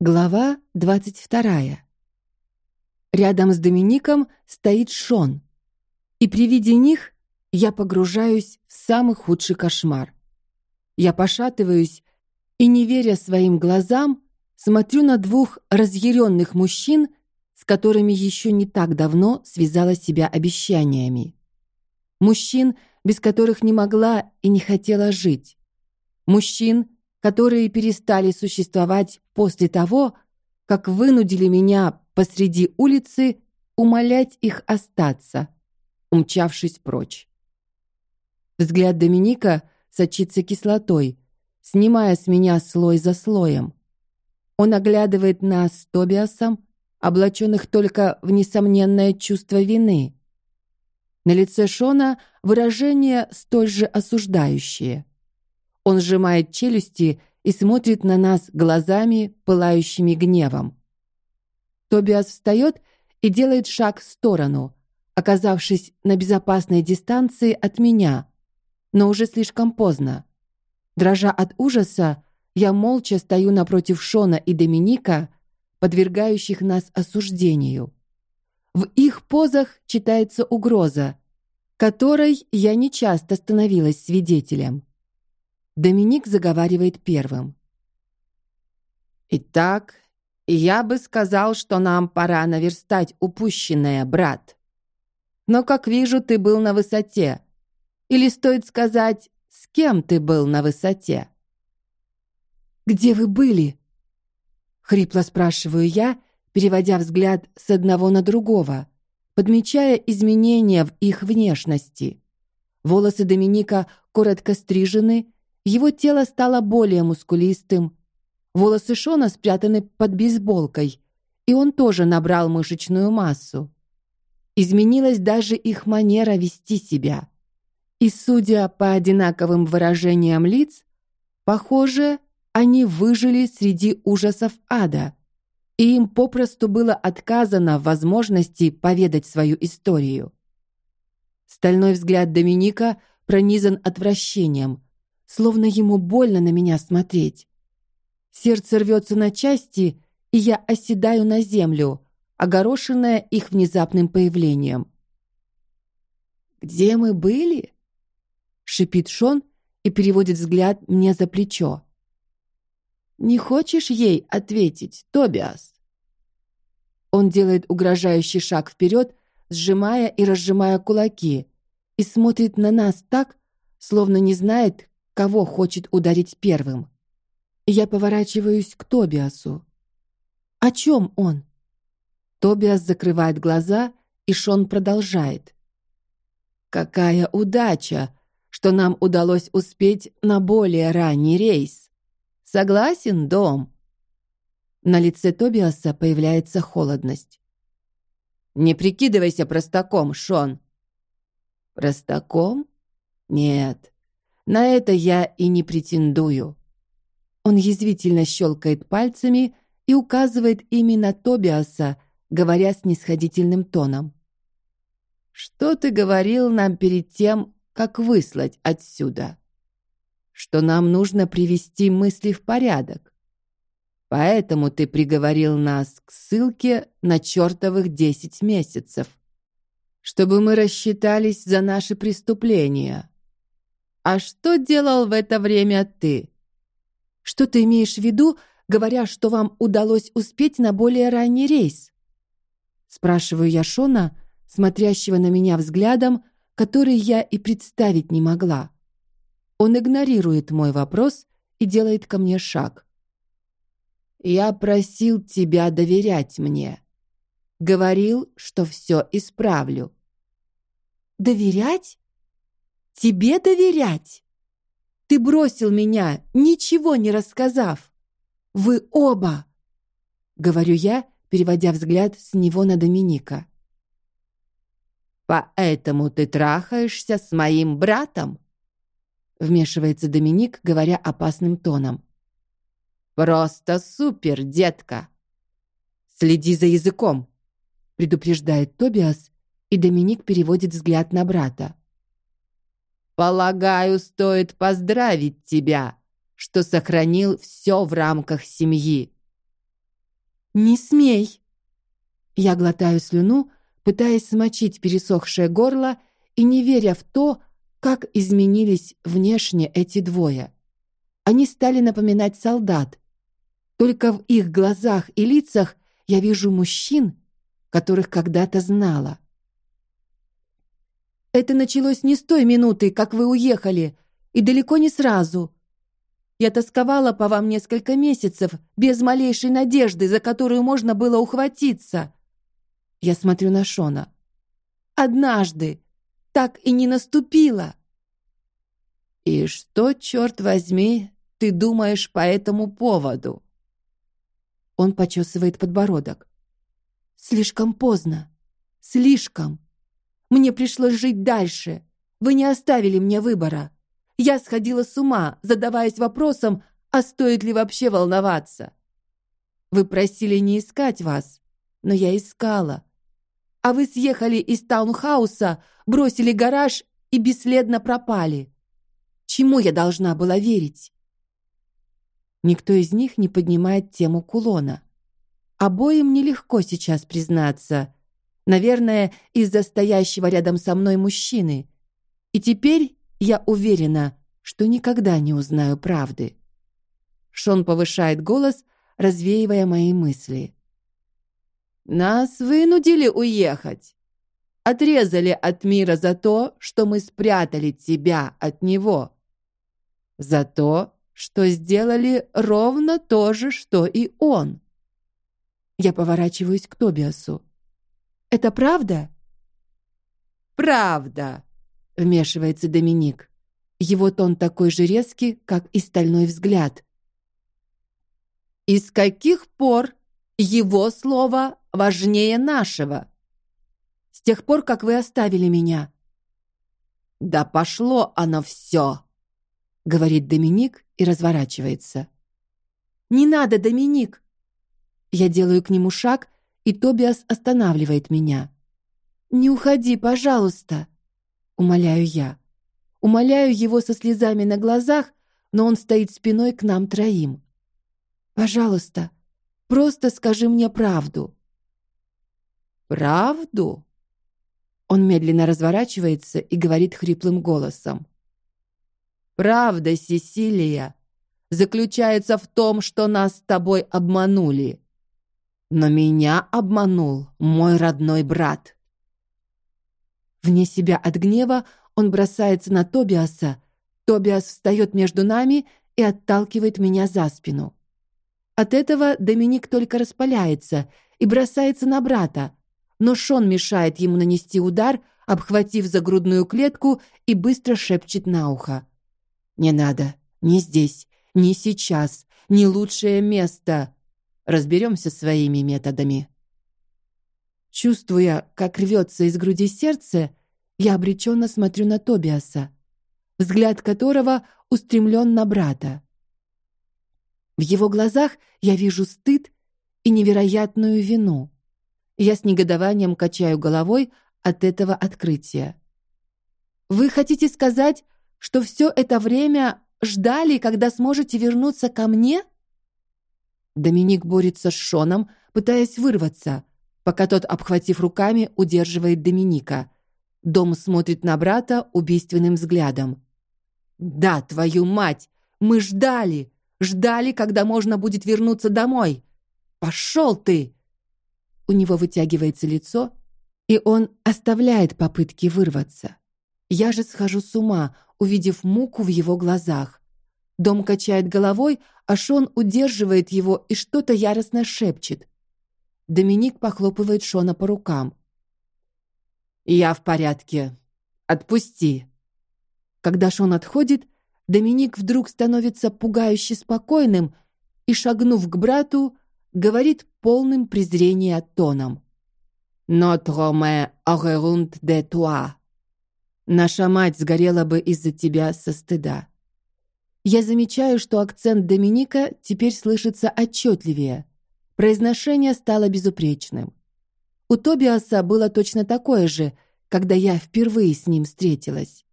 Глава двадцать вторая. Рядом с Домиником стоит Шон, и при виде них я погружаюсь в самый худший кошмар. Я пошатываюсь и, не веря своим глазам, смотрю на двух разъяренных мужчин, с которыми еще не так давно связала себя обещаниями. Мужчин, без которых не могла и не хотела жить. Мужчин, которые перестали существовать после того, как вынудили меня посреди улицы умолять их остаться, умчавшись прочь. Взгляд Доминика сочится кислотой, снимая с меня слой за слоем. Он оглядывает нас с Тобиасом, облаченных только в несомненное чувство вины. На лице Шона выражение столь же осуждающее. Он сжимает челюсти и смотрит на нас глазами, пылающими гневом. Тобиас встает и делает шаг в сторону, оказавшись на безопасной дистанции от меня, но уже слишком поздно. Дрожа от ужаса, я молча стою напротив Шона и Доминика, подвергающих нас осуждению. В их позах читается угроза, которой я не часто становилась свидетелем. Доминик заговаривает первым. Итак, я бы сказал, что нам пора наверстать упущенное, брат. Но как вижу, ты был на высоте. Или стоит сказать, с кем ты был на высоте? Где вы были? Хрипло спрашиваю я, переводя взгляд с одного на другого, подмечая изменения в их внешности. Волосы Доминика коротко стрижены, его тело стало более мускулистым. Волосы Шона спрятаны под бейсболкой, и он тоже набрал мышечную массу. Изменилась даже их манера вести себя. И судя по одинаковым выражениям лиц, похоже, они выжили среди ужасов ада, и им попросту было отказано в возможности поведать свою историю. Стальной взгляд Доминика пронизан отвращением, словно ему больно на меня смотреть. Сердце рвется на части, и я оседаю на землю, огорошенная их внезапным появлением. Где мы были? шипит Шон и переводит взгляд мне за плечо. Не хочешь ей ответить, Тобиас? Он делает угрожающий шаг вперед, сжимая и разжимая кулаки, и смотрит на нас так, словно не знает, кого хочет ударить первым. Я поворачиваюсь к Тобиасу. О чем он? Тобиас закрывает глаза, и Шон продолжает. Какая удача, что нам удалось успеть на более ранний рейс. Согласен, дом. На лице Тобиаса появляется холодность. Не прикидывайся простаком, Шон. Простаком? Нет, на это я и не претендую. Он язвительно щелкает пальцами и указывает ими на Тобиаса, говоря с нисходительным тоном. Что ты говорил нам перед тем, как выслать отсюда? Что нам нужно привести мысли в порядок. Поэтому ты приговорил нас к ссылке на чертовых десять месяцев, чтобы мы рассчитались за наши преступления. А что делал в это время ты? Что ты имеешь в виду, говоря, что вам удалось успеть на более ранний рейс? Спрашиваю я Шона, смотрящего на меня взглядом, который я и представить не могла. Он игнорирует мой вопрос и делает ко мне шаг. Я просил тебя доверять мне. Говорил, что все исправлю. Доверять? Тебе доверять? Ты бросил меня, ничего не рассказав. Вы оба, говорю я, переводя взгляд с него на Доминика. Поэтому ты трахаешься с моим братом? Вмешивается Доминик, говоря опасным тоном. Просто супер, детка. Следи за языком, предупреждает Тобиас, и Доминик переводит взгляд на брата. Полагаю, стоит поздравить тебя, что сохранил все в рамках семьи. Не смей. Я глотаю слюну, пытаясь смочить пересохшее горло и не веря в то, как изменились внешне эти двое. Они стали напоминать солдат. Только в их глазах и лицах я вижу мужчин, которых когда-то знала. Это началось не с той минуты, как вы уехали, и далеко не сразу. Я тосковала по вам несколько месяцев, без малейшей надежды, за которую можно было ухватиться. Я смотрю на Шона. Однажды так и не наступило. И что, черт возьми, ты думаешь по этому поводу? Он почесывает подбородок. Слишком поздно. Слишком. Мне пришлось жить дальше. Вы не оставили мне выбора. Я сходила с ума, задаваясь вопросом, а стоит ли вообще волноваться. Вы просили не искать вас, но я искала. А вы съехали из таунхауса, бросили гараж и бесследно пропали. Чему я должна была верить? Никто из них не поднимает тему кулона. Обоим нелегко сейчас признаться. Наверное, из-за стоящего рядом со мной мужчины. И теперь я уверена, что никогда не узнаю правды. Шон повышает голос, развеивая мои мысли. Нас вынудили уехать. Отрезали от мира за то, что мы спрятали тебя от него. За то, что сделали ровно то же, что и он. Я поворачиваюсь к Тобиасу. Это правда? Правда, вмешивается Доминик. Его тон такой же резкий, как и стальной взгляд. И с каких пор его слово важнее нашего? С тех пор, как вы оставили меня. Да пошло оно все, говорит Доминик и разворачивается. Не надо, Доминик. Я делаю к нему шаг, и Тобиас останавливает меня. Не уходи, пожалуйста, умоляю я. Умоляю его со слезами на глазах, но он стоит спиной к нам троим. Пожалуйста, просто скажи мне правду. Правду? Он медленно разворачивается и говорит хриплым голосом. Правда, Сесилия, заключается в том, что нас с тобой обманули. Но меня обманул мой родной брат. Вне себя от гнева он бросается на Тобиаса. Тобиас встает между нами и отталкивает меня за спину. От этого Доминик только распаляется и бросается на брата, но Шон мешает ему нанести удар, обхватив за грудную клетку и быстро шепчет на ухо: не надо, не здесь, не сейчас, не лучшее место. Разберемся своими методами. Чувствуя, как рвется из груди сердце, я обреченно смотрю на Тобиаса, взгляд которого устремлен на брата. В его глазах я вижу стыд и невероятную вину. Я с негодованием качаю головой от этого открытия. Вы хотите сказать, что все это время ждали, когда сможете вернуться ко мне? Доминик борется с Шоном, пытаясь вырваться, пока тот, обхватив руками, удерживает Доминика. Дом смотрит на брата убийственным взглядом. Да, твою мать, мы ждали, ждали, когда можно будет вернуться домой. Пошел ты! У него вытягивается лицо, и он оставляет попытки вырваться. Я же схожу с ума, увидев муку в его глазах. Дом качает головой, а Шон удерживает его и что-то яростно шепчет. Доминик похлопывает Шона по рукам. Я в порядке. Отпусти. Когда Шон отходит, Доминик вдруг становится пугающе спокойным и, шагнув к брату, говорит полным презрения тоном: "Notre mère aurait toi". Наша мать сгорела бы из-за тебя со стыда. Я замечаю, что акцент Доминика теперь слышится отчетливее. Произношение стало безупречным. У Тобиаса было точно такое же, когда я впервые с ним встретилась.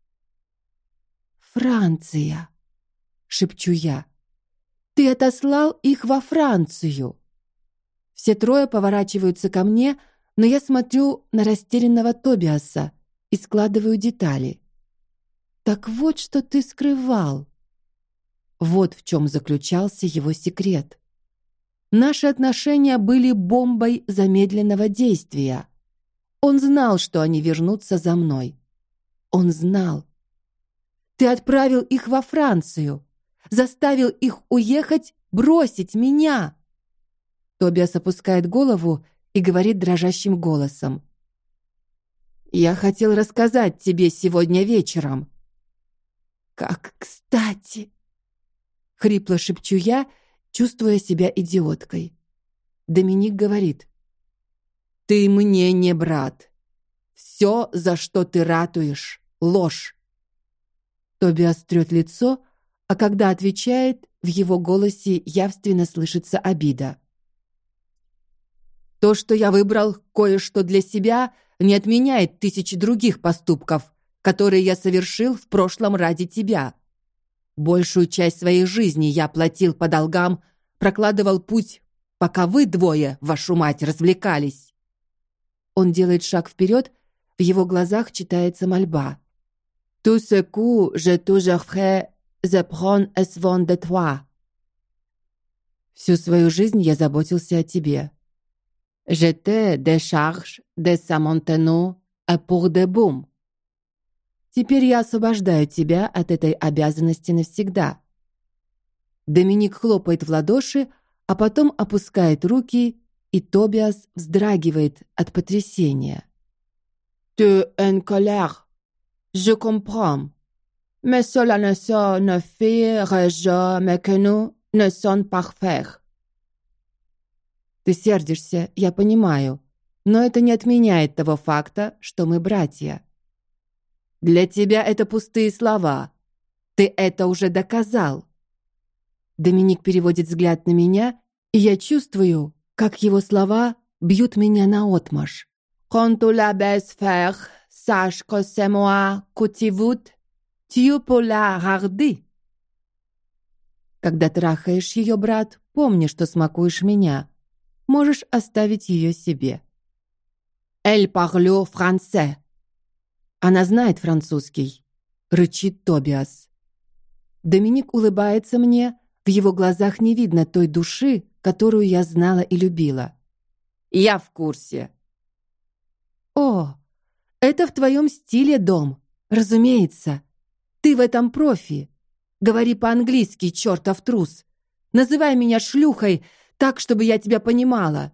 Франция, шепчу я. Ты отослал их во Францию. Все трое поворачиваются ко мне, но я смотрю на растерянного Тобиаса и складываю детали. Так вот, что ты скрывал. Вот в чем заключался его секрет. Наши отношения были бомбой замедленного действия. Он знал, что они вернутся за мной. Он знал. Ты отправил их во Францию, заставил их уехать, бросить меня. Тобиас опускает голову и говорит дрожащим голосом: "Я хотел рассказать тебе сегодня вечером". Как кстати, хрипло шепчу я, чувствуя себя идиоткой. Доминик говорит: "Ты мне не брат. Все, за что ты ратуешь, ложь". Тобиас трет лицо, а когда отвечает, в его голосе явственно слышится обида. То, что я выбрал кое-что для себя, не отменяет тысячи других поступков, которые я совершил в прошлом ради тебя. Большую часть своей жизни я платил по долгам, прокладывал путь, пока вы двое, вашу мать, развлекались. Он делает шаг вперед, в его глазах читается мольба. Tout ce que je toujours ferai, je prends soin de. Всю свою жизнь я заботился о тебе. Je te décharge de sa montagne pour de boum. Теперь я освобождаю тебя от этой обязанности навсегда. Доминик хлопает в ладоши, а потом опускает руки, и Тобиас вздрагивает от потрясения. Tu en colère. Je comprends. Mais cela ne signifie jamais que nous ne sommes parfaits. Ты сердишься, я понимаю, но это не отменяет того факта, что мы братья. Для тебя это пустые слова. Ты это уже доказал. Доминик переводит взгляд на меня, и я чувствую, как его слова бьют меня на отмаш. Quand la baisses faire, sache que c'est moi que tu veux, tu peux la garder. Когда трахаешь ее, брат, помни, что смакуешь меня можешь оставить ее себе. Elle parle français. Она знает французский, рычит Тобиас. Доминик улыбается мне, в его глазах не видно той души, которую я знала и любила. Я в курсе. О, это в твоем стиле, дом. Разумеется. Ты в этом профи. Говори по-английски, чертов трус. Называй меня шлюхой, так, чтобы я тебя понимала.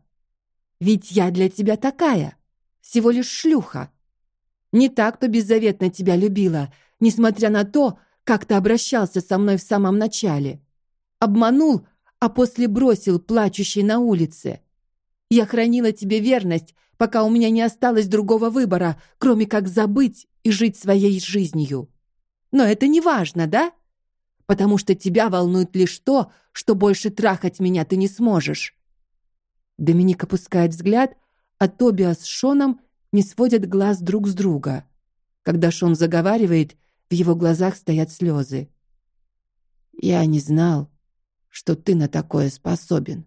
Ведь я для тебя такая, всего лишь шлюха. Не так, кто беззаветно тебя любила, несмотря на то, как ты обращался со мной в самом начале. Обманул, а после бросил плачущей на улице. Я хранила тебе верность, пока у меня не осталось другого выбора, кроме как забыть и жить своей жизнью. Но это не важно, да? потому что тебя волнует лишь то, что больше трахать меня ты не сможешь. Доминик опускает взгляд, а Тобиас с Шоном не сводят глаз друг с друга. Когда Шон заговаривает, в его глазах стоят слезы. Я не знал, что ты на такое способен.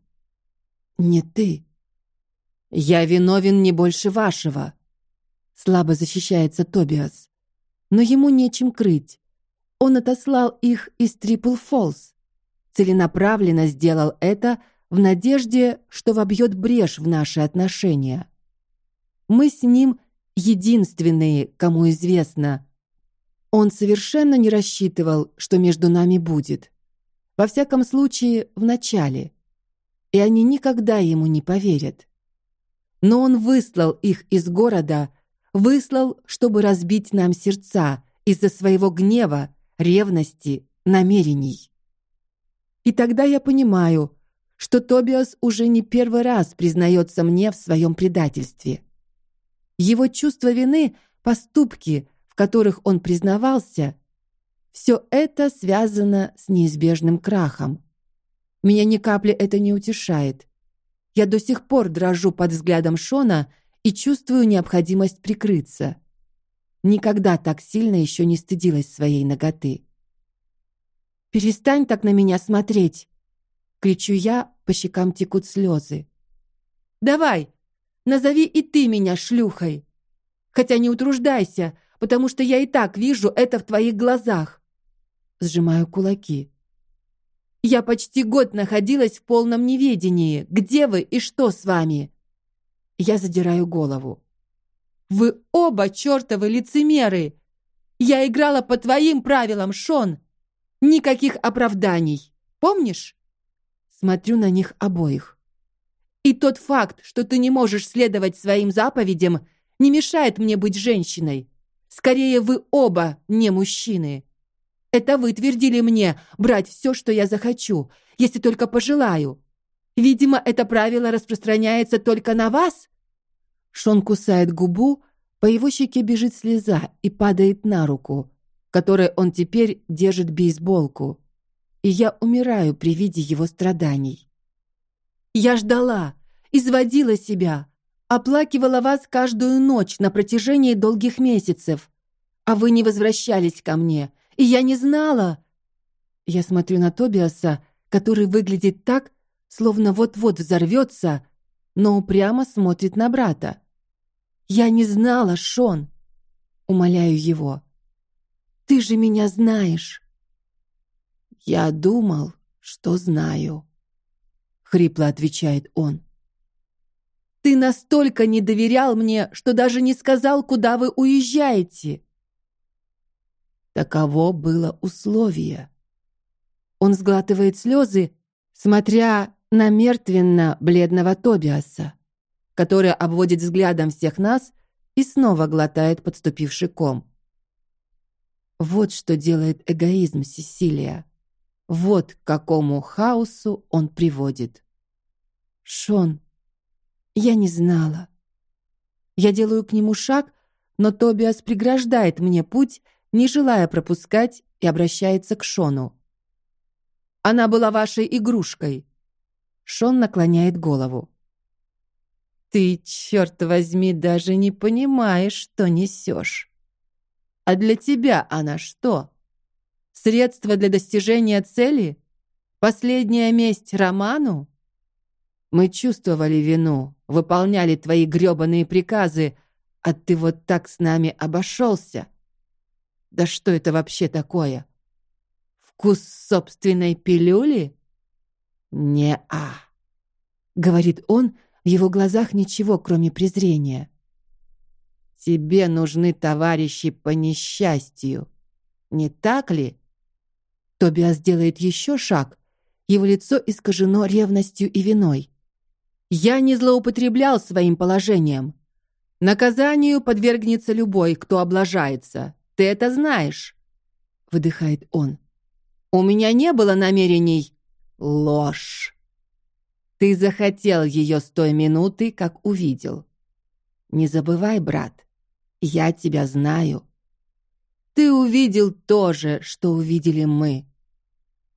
Не ты. Я виновен не больше вашего. Слабо защищается Тобиас, но ему нечем крыть. Он отослал их из Трипл Фолс. Целенаправленно сделал это в надежде, что вобьет брешь в наши отношения. Мы с ним единственные, кому известно. Он совершенно не рассчитывал, что между нами будет. Во всяком случае, в начале. И они никогда ему не поверят. Но он выслал их из города, выслал, чтобы разбить нам сердца из-за своего гнева ревности, намерений. И тогда я понимаю, что Тобиас уже не первый раз признается мне в своем предательстве. Его чувство вины, поступки, в которых он признавался, все это связано с неизбежным крахом. Меня ни капли это не утешает. Я до сих пор дрожу под взглядом Шона и чувствую необходимость прикрыться. Никогда так сильно еще не стыдилась своей ноготы. Перестань так на меня смотреть, кричу я, по щекам текут слезы. Давай, назови и ты меня шлюхой. Хотя не утруждайся, потому что я и так вижу это в твоих глазах. Сжимаю кулаки. Я почти год находилась в полном неведении. Где вы и что с вами? Я задираю голову. Вы оба чертовы лицемеры. Я играла по твоим правилам, Шон. Никаких оправданий. Помнишь? Смотрю на них обоих. И тот факт, что ты не можешь следовать своим заповедям, не мешает мне быть женщиной. Скорее вы оба не мужчины. Это вы твердили мне брать все, что я захочу, если только пожелаю. Видимо, это правило распространяется только на вас. Шон кусает губу, по его щеке бежит слеза и падает на руку, которой он теперь держит бейсболку. И я умираю при виде его страданий. Я ждала, изводила себя, оплакивала вас каждую ночь на протяжении долгих месяцев, а вы не возвращались ко мне, и я не знала. Я смотрю на Тобиаса, который выглядит так, словно вот-вот взорвется, но упрямо смотрит на брата. Я не знала, Шон. Умоляю его. Ты же меня знаешь. Я думал, что знаю. Хрипло отвечает он. Ты настолько не доверял мне, что даже не сказал, куда вы уезжаете. Таково было условие. Он сглатывает слезы, смотря на мертвенно-бледного Тобиаса, который обводит взглядом всех нас и снова глотает подступивший ком. Вот что делает эгоизм Сесилия. Вот к какому хаосу он приводит. Шон, я не знала. Я делаю к нему шаг, но Тобиас преграждает мне путь не желая пропускать, и обращается к Шону. Она была вашей игрушкой. Шон наклоняет голову. Ты, черт возьми, даже не понимаешь, что несешь. А для тебя она что? Средство для достижения цели? Последняя месть Роману? Мы чувствовали вину, выполняли твои грёбаные приказы, а ты вот так с нами обошелся. Да что это вообще такое? Вкус собственной пилюли? Не-а, говорит он, в его глазах ничего, кроме презрения. Тебе нужны товарищи по несчастью, не так ли? Тобиас делает еще шаг. Его лицо искажено ревностью и виной. Я не злоупотреблял своим положением. Наказанию подвергнется любой, кто облажается. Ты это знаешь, выдыхает он. У меня не было намерений. Ложь. Ты захотел ее с той минуты, как увидел. Не забывай, брат, я тебя знаю. Ты увидел то же, что увидели мы.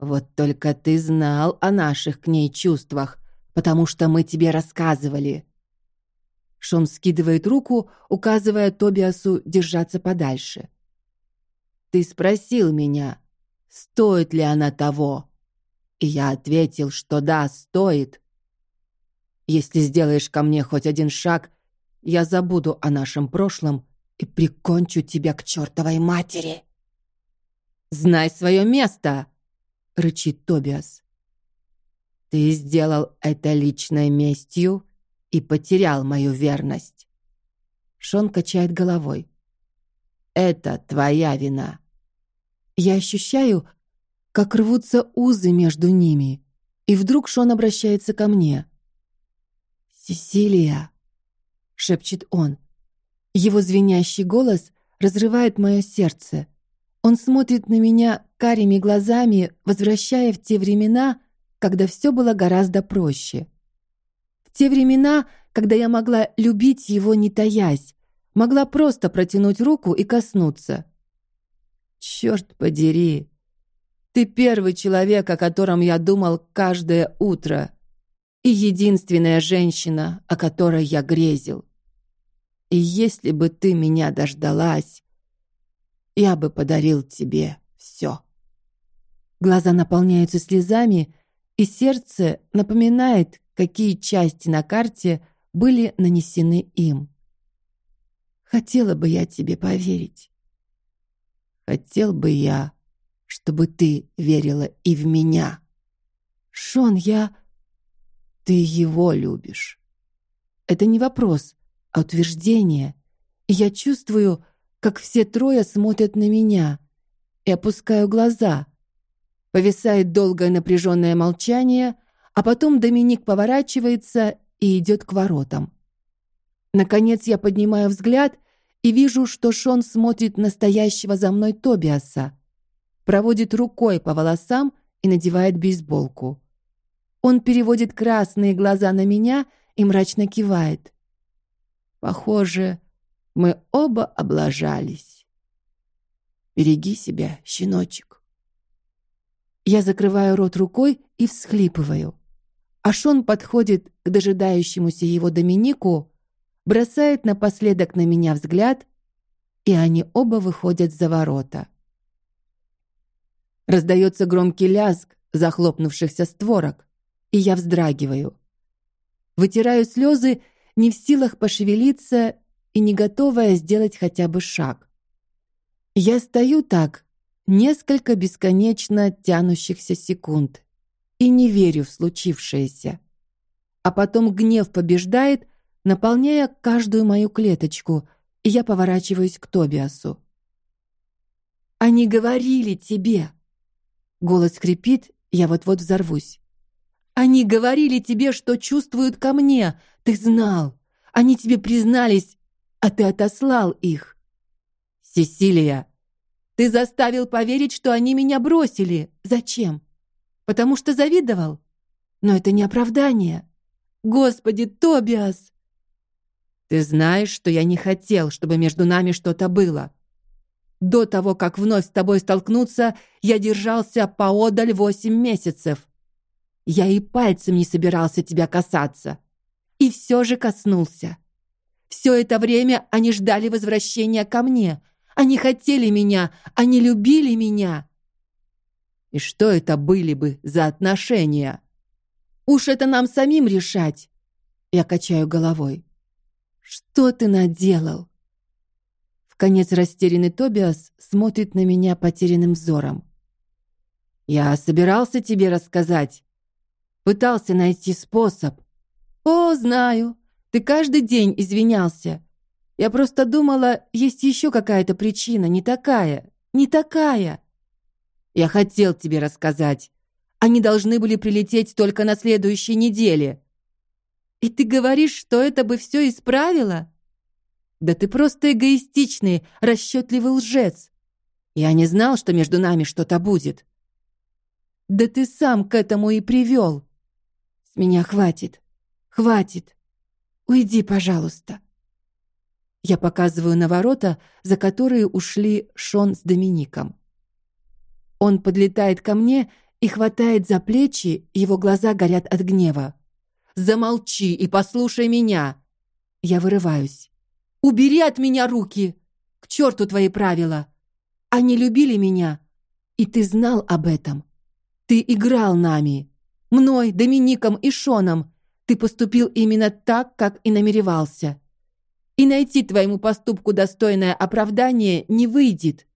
Вот только ты знал о наших к ней чувствах, потому что мы тебе рассказывали. Шон скидывает руку, указывая Тобиасу держаться подальше. Ты спросил меня, стоит ли она того, и я ответил, что да, стоит. Если сделаешь ко мне хоть один шаг, я забуду о нашем прошлом и прикончу тебя к чертовой матери. Знай свое место, рычит Тобиас. Ты сделал это личной местью и потерял мою верность. Шон качает головой. Это твоя вина. Я ощущаю, как рвутся узы между ними, и вдруг Шон обращается ко мне. «Сесилия!» — шепчет он. Его звенящий голос разрывает мое сердце. Он смотрит на меня карими глазами, возвращая в те времена, когда все было гораздо проще. В те времена, когда я могла любить его не таясь, могла просто протянуть руку и коснуться. Черт подери! Ты первый человек, о котором я думал каждое утро, и единственная женщина, о которой я грезил. И если бы ты меня дождалась, я бы подарил тебе все. Глаза наполняются слезами, и сердце напоминает, какие части на карте были нанесены им. Хотела бы я тебе поверить. Хотел бы я, чтобы ты верила и в меня. Шон, я ты его любишь. Это не вопрос, а утверждение. И я чувствую, как все трое смотрят на меня, и опускаю глаза. Повисает долгое напряженное молчание, а потом Доминик поворачивается и идет к воротам. Наконец я поднимаю взгляд и вижу, что Шон смотрит настоящего за мной Тобиаса, проводит рукой по волосам и надевает бейсболку. Он переводит красные глаза на меня и мрачно кивает. Похоже, мы оба облажались. Береги себя, щеночек. Я закрываю рот рукой и всхлипываю. А Шон подходит к дожидающемуся его Доминику, бросает напоследок на меня взгляд, и они оба выходят за ворота. Раздается громкий лязг захлопнувшихся створок, и я вздрагиваю. Вытираю слезы, не в силах пошевелиться и не готовая сделать хотя бы шаг. Я стою так несколько бесконечно тянущихся секунд и не верю в случившееся. А потом гнев побеждает, наполняя каждую мою клеточку, и я поворачиваюсь к Тобиасу. Они говорили тебе. Голос скрипит, я вот-вот взорвусь. Они говорили тебе, что чувствуют ко мне. Ты знал. Они тебе признались, а ты отослал их. Сесилия, ты заставил поверить, что они меня бросили. Зачем? Потому что завидовал? Но это не оправдание. Господи, Тобиас! Ты знаешь, что я не хотел, чтобы между нами что-то было. До того, как вновь с тобой столкнуться, я держался поодаль восемь месяцев. Я и пальцем не собирался тебя касаться. И все же коснулся. Все это время они ждали возвращения ко мне. Они хотели меня, они любили меня. И что это были бы за отношения? Уж это нам самим решать. Я качаю головой. Что ты наделал? В конец растерянный Тобиас смотрит на меня потерянным взором. Я собирался тебе рассказать, Пытался найти способ. О, знаю. Ты каждый день извинялся. Я просто думала, есть еще какая-то причина, не такая, не такая. Я хотел тебе рассказать. Они должны были прилететь только на следующей неделе. И ты говоришь, что это бы все исправило? Да ты просто эгоистичный, расчетливый лжец. Я не знал, что между нами что-то будет. Да ты сам к этому и привел. С меня хватит. Хватит. Уйди, пожалуйста. Я показываю на ворота, за которые ушли Шон с Домиником. Он подлетает ко мне и хватает за плечи, его глаза горят от гнева. Замолчи и послушай меня. Я вырываюсь. Убери от меня руки. К черту твои правила. Они любили меня, и ты знал об этом. Ты играл нами мной, Домиником и Шоном. Ты поступил именно так, как и намеревался. И найти твоему поступку достойное оправдание не выйдет.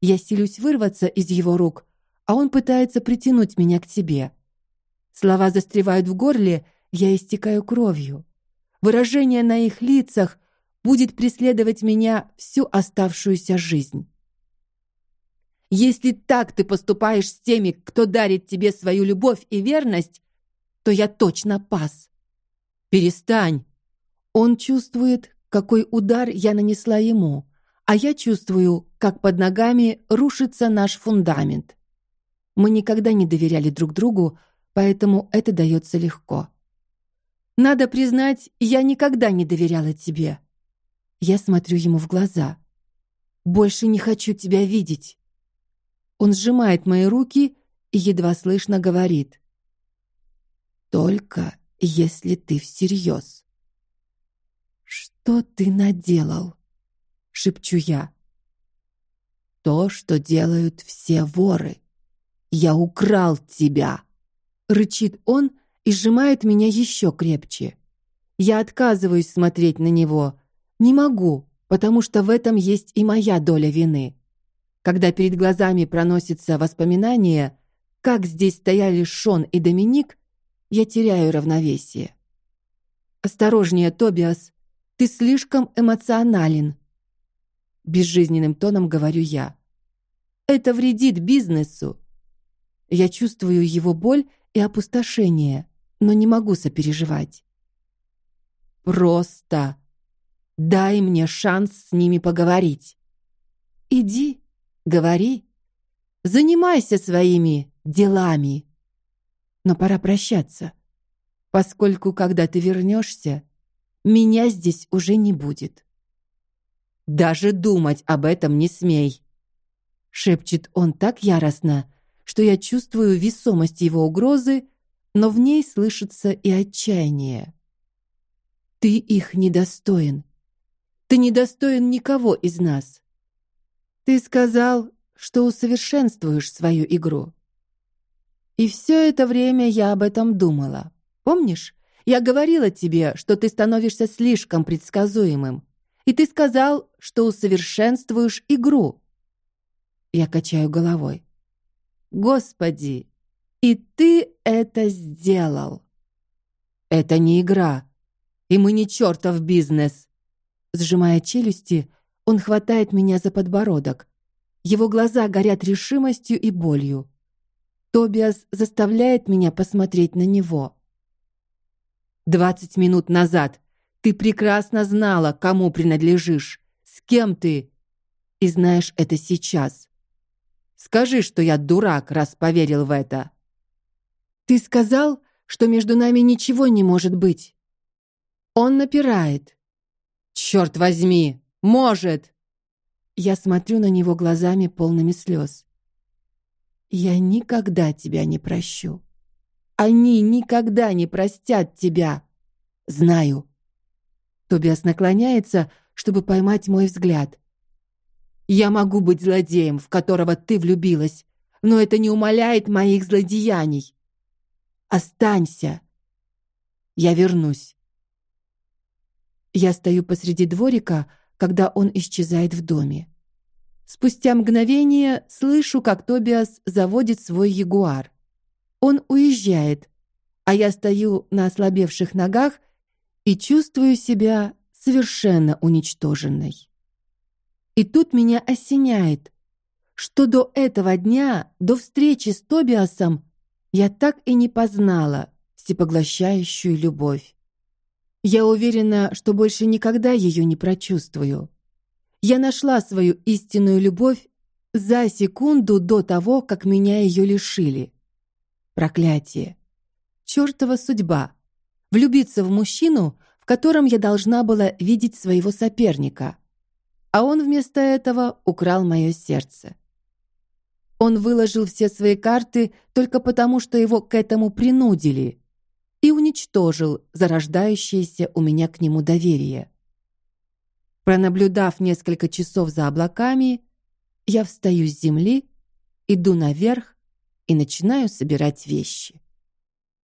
Я силюсь вырваться из его рук, а он пытается притянуть меня к себе. Слова застревают в горле, я истекаю кровью. Выражение на их лицах будет преследовать меня всю оставшуюся жизнь. Если так ты поступаешь с теми, кто дарит тебе свою любовь и верность, то я точно пас. Перестань. Он чувствует, какой удар я нанесла ему, а я чувствую, как под ногами рушится наш фундамент. Мы никогда не доверяли друг другу, поэтому это дается легко. Надо признать, я никогда не доверяла тебе. Я смотрю ему в глаза. Больше не хочу тебя видеть. Он сжимает мои руки и едва слышно говорит: "Только если ты всерьез. Что ты наделал? шепчу я. То, что делают все воры. Я украл тебя, рычит он и сжимает меня еще крепче. Я отказываюсь смотреть на него. Не могу, потому что в этом есть и моя доля вины. Когда перед глазами проносится воспоминание, как здесь стояли Шон и Доминик, я теряю равновесие. Осторожнее, Тобиас, ты слишком эмоционален. Безжизненным тоном говорю я. Это вредит бизнесу. Я чувствую его боль и опустошение, но не могу сопереживать. Просто дай мне шанс с ними поговорить. Иди, говори, занимайся своими делами. Но пора прощаться, поскольку когда ты вернешься, меня здесь уже не будет. Даже думать об этом не смей, шепчет он так яростно, что я чувствую весомость его угрозы, но в ней слышится и отчаяние. Ты их недостоин. Ты недостоин никого из нас. Ты сказал, что усовершенствуешь свою игру. И все это время я об этом думала. Помнишь? Я говорила тебе, что ты становишься слишком предсказуемым, и ты сказал, что усовершенствуешь игру. Я качаю головой. Господи, и ты это сделал. Это не игра, и мы не чертов бизнес. Сжимая челюсти, он хватает меня за подбородок. Его глаза горят решимостью и болью. Тобиас заставляет меня посмотреть на него. Двадцать минут назад ты прекрасно знала, кому принадлежишь, с кем ты, и знаешь это сейчас. Скажи, что я дурак, раз поверил в это. Ты сказал, что между нами ничего не может быть. Он напирает. Черт возьми, может. Я смотрю на него глазами полными слез. Я никогда тебя не прощу. Они никогда не простят тебя. Знаю. Тобиас наклоняется, чтобы поймать мой взгляд. Я могу быть злодеем, в которого ты влюбилась, но это не умаляет моих злодеяний. Останься. Я вернусь. Я стою посреди дворика, когда он исчезает в доме. Спустя мгновение слышу, как Тобиас заводит свой ягуар. Он уезжает, а я стою на ослабевших ногах и чувствую себя совершенно уничтоженной. И тут меня осеняет, что до этого дня, до встречи с Тобиасом, я так и не познала всепоглощающую любовь. Я уверена, что больше никогда ее не прочувствую. Я нашла свою истинную любовь за секунду до того, как меня ее лишили. Проклятие. Чёртова судьба. Влюбиться в мужчину, в котором я должна была видеть своего соперника. А он вместо этого украл мое сердце. Он выложил все свои карты только потому, что его к этому принудили, и уничтожил зарождающееся у меня к нему доверие. Пронаблюдав несколько часов за облаками, я встаю с земли, иду наверх и начинаю собирать вещи.